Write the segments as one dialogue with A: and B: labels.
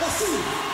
A: Assim.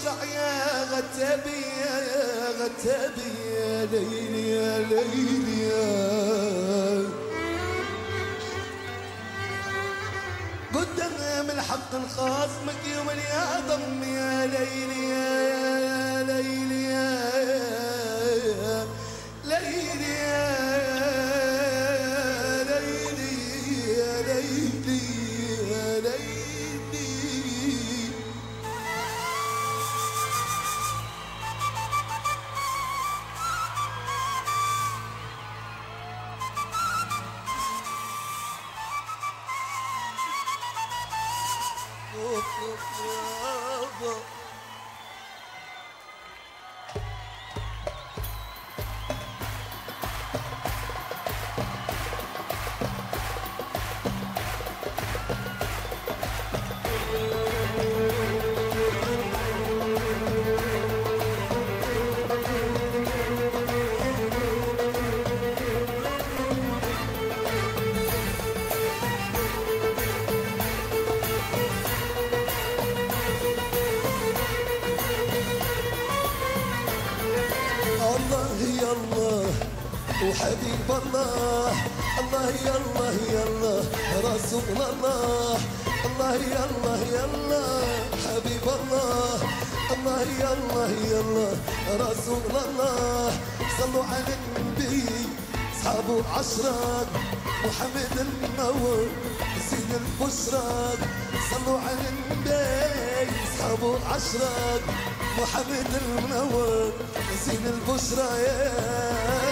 A: يا غتابي يا غتابي يا ليلي يا ليلي يا قدام الحق الخاصمك يوم يا ضم Oh, oh, oh, oh. وحبيب الله. الله يا الله يا الله. رسول الله. الله يا الله يا الله. حبيب الله. الله يا الله يا الله. رسول الله. صلوا على النبي. اصحابه عشرة محمد المنور زين البشرى صلوا على النبي. اصحابه عشرة محمد المنور زين البشرى يا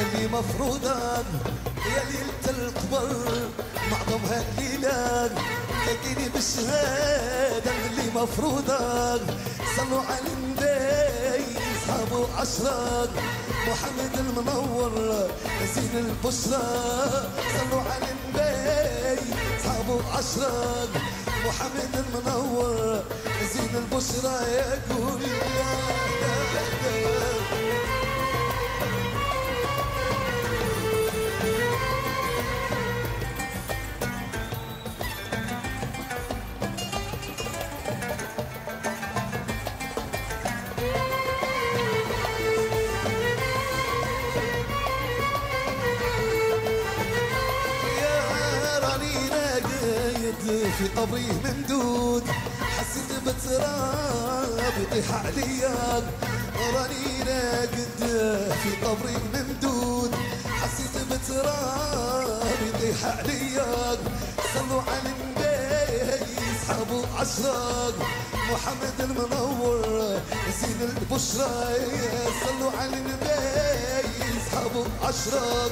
A: اللي مفروضة يا ليلة القبر معظمها الليلة يجيني بالشهادة اللي مفروضة صلوا على النبي اصحابه عشرة. محمد المنور زين البشرى. صلوا على النبي اصحابه عشرة. محمد المنور زين البشرى. يقول يا في قبري ممدود حسيت بتراب يطيح عليا. راني راقد في قبري ممدود حسيت بتراب يطيح عليا. صلوا على النبي يسحبوا عشرة محمد المنور زين البشرى. صلوا على النبي يسحبوا عشرة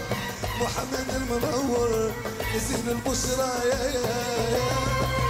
A: محمد المنور زين البشرى يا يا يا.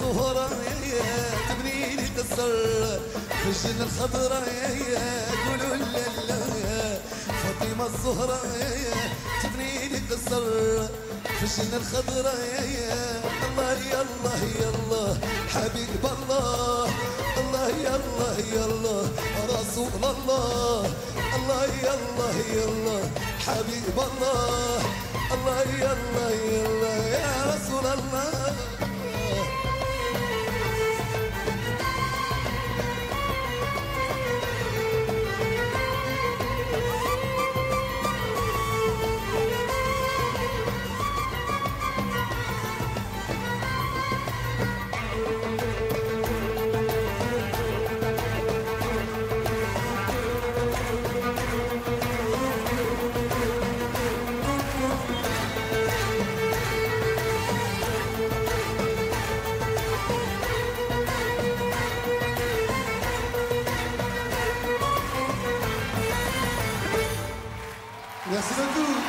A: زهرة تبني لي قصر في الجنة الخضراء قولوا لا. فاطمة الزهرة تبني لي قصر في الجنة الخضراء الله يا الله يا الله. حبيب الله الله يا الله يا الله. رسول الله الله يا الله يا الله. حبيب الله الله يا الله يا الله. يا رسول الله. Merci beaucoup.